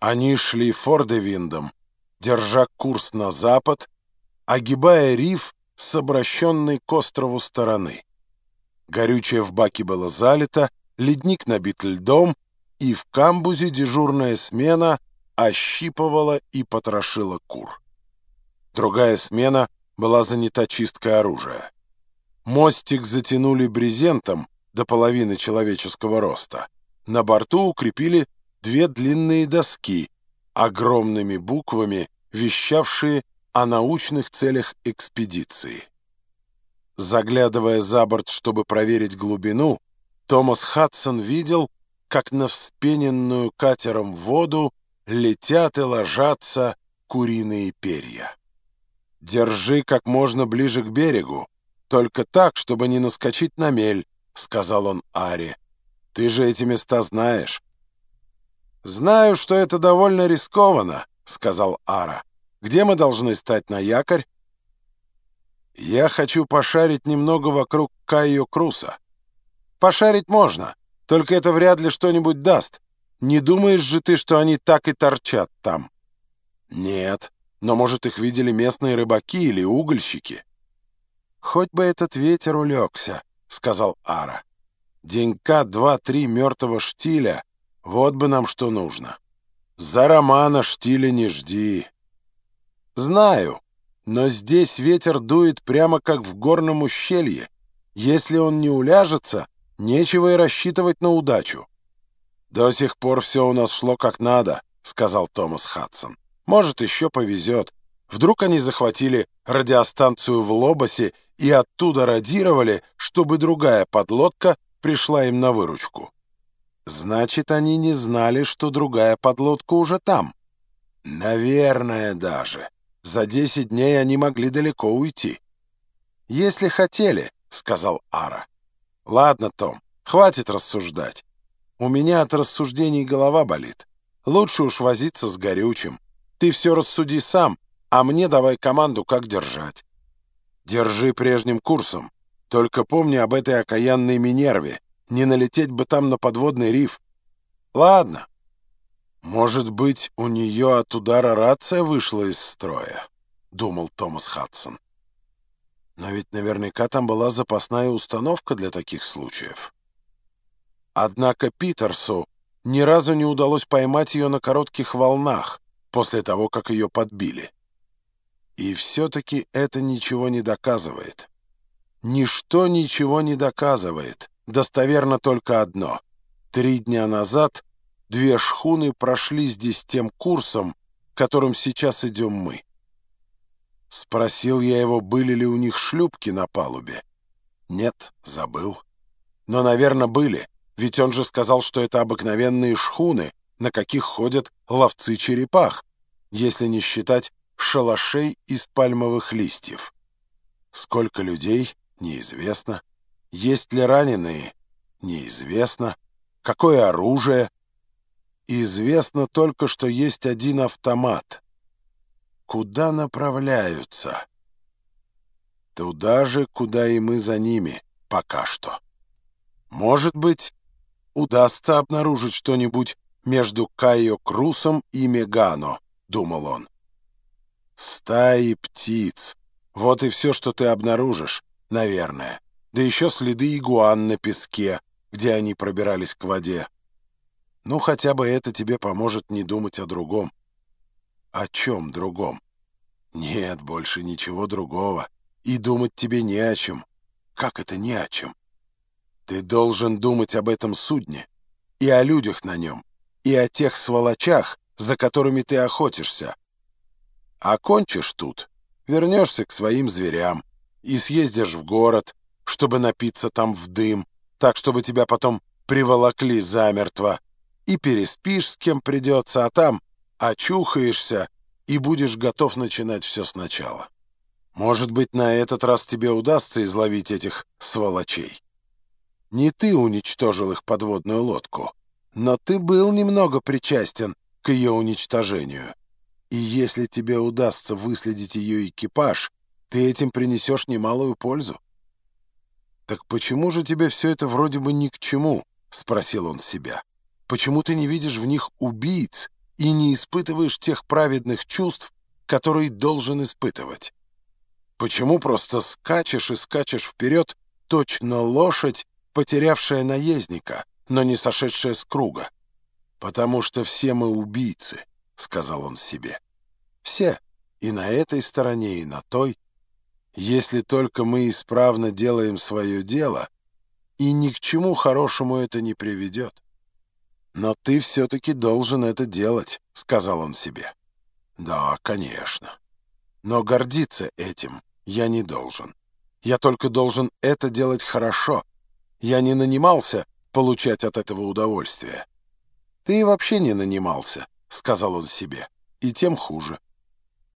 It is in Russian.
Они шли Фордевиндом, держа курс на запад, огибая риф с обращенной к острову стороны. Горючее в баке было залито, ледник набит льдом, и в камбузе дежурная смена ощипывала и потрошила кур. Другая смена была занята чисткой оружия. Мостик затянули брезентом до половины человеческого роста. На борту укрепили две длинные доски, огромными буквами вещавшие о научных целях экспедиции. Заглядывая за борт, чтобы проверить глубину, Томас Хадсон видел, как на вспененную катером воду летят и ложатся куриные перья. «Держи как можно ближе к берегу, только так, чтобы не наскочить на мель», — сказал он Аре. «Ты же эти места знаешь». «Знаю, что это довольно рискованно», — сказал Ара. «Где мы должны стать на якорь?» «Я хочу пошарить немного вокруг Кайо Круса». «Пошарить можно, только это вряд ли что-нибудь даст. Не думаешь же ты, что они так и торчат там?» «Нет, но, может, их видели местные рыбаки или угольщики». «Хоть бы этот ветер улегся», — сказал Ара. «Денька два-три мертвого штиля — вот бы нам что нужно. За романа штиля не жди. Знаю, но здесь ветер дует прямо как в горном ущелье. Если он не уляжется, нечего и рассчитывать на удачу. До сих пор все у нас шло как надо, сказал Томас Хадсон. Может, еще повезет. Вдруг они захватили радиостанцию в Лобосе и оттуда радировали, чтобы другая подлодка пришла им на выручку. Значит, они не знали, что другая подлодка уже там. Наверное, даже. За десять дней они могли далеко уйти. Если хотели, — сказал Ара. Ладно, Том, хватит рассуждать. У меня от рассуждений голова болит. Лучше уж возиться с горючим. Ты все рассуди сам, а мне давай команду, как держать. Держи прежним курсом. Только помни об этой окаянной Минерве. Не налететь бы там на подводный риф. Ладно. Может быть, у нее от удара рация вышла из строя, думал Томас Хадсон. Но ведь наверняка там была запасная установка для таких случаев. Однако Питерсу ни разу не удалось поймать ее на коротких волнах после того, как ее подбили. И все-таки это ничего не доказывает. Ничто ничего не доказывает. Достоверно только одно. Три дня назад две шхуны прошли здесь тем курсом, которым сейчас идем мы. Спросил я его, были ли у них шлюпки на палубе. Нет, забыл. Но, наверное, были, ведь он же сказал, что это обыкновенные шхуны, на каких ходят ловцы черепах, если не считать шалашей из пальмовых листьев. Сколько людей, неизвестно. Есть ли раненые? Неизвестно. Какое оружие? Известно только, что есть один автомат. Куда направляются? Туда же, куда и мы за ними, пока что. Может быть, удастся обнаружить что-нибудь между Кайо Крусом и Мегано, думал он. Стаи птиц. Вот и все, что ты обнаружишь, наверное да еще следы игуан на песке, где они пробирались к воде. Ну, хотя бы это тебе поможет не думать о другом. О чем другом? Нет, больше ничего другого. И думать тебе не о чем. Как это не о чем? Ты должен думать об этом судне, и о людях на нем, и о тех сволочах, за которыми ты охотишься. Окончишь тут, вернешься к своим зверям и съездишь в город, чтобы напиться там в дым, так, чтобы тебя потом приволокли замертво, и переспишь с кем придется, а там очухаешься и будешь готов начинать все сначала. Может быть, на этот раз тебе удастся изловить этих сволочей. Не ты уничтожил их подводную лодку, но ты был немного причастен к ее уничтожению. И если тебе удастся выследить ее экипаж, ты этим принесешь немалую пользу. «Так почему же тебе все это вроде бы ни к чему?» — спросил он себя. «Почему ты не видишь в них убийц и не испытываешь тех праведных чувств, которые должен испытывать? Почему просто скачешь и скачешь вперед, точно лошадь, потерявшая наездника, но не сошедшая с круга? Потому что все мы убийцы, — сказал он себе. Все, и на этой стороне, и на той. Если только мы исправно делаем свое дело, и ни к чему хорошему это не приведет. «Но ты все-таки должен это делать», — сказал он себе. «Да, конечно. Но гордиться этим я не должен. Я только должен это делать хорошо. Я не нанимался получать от этого удовольствие». «Ты вообще не нанимался», — сказал он себе, — «и тем хуже».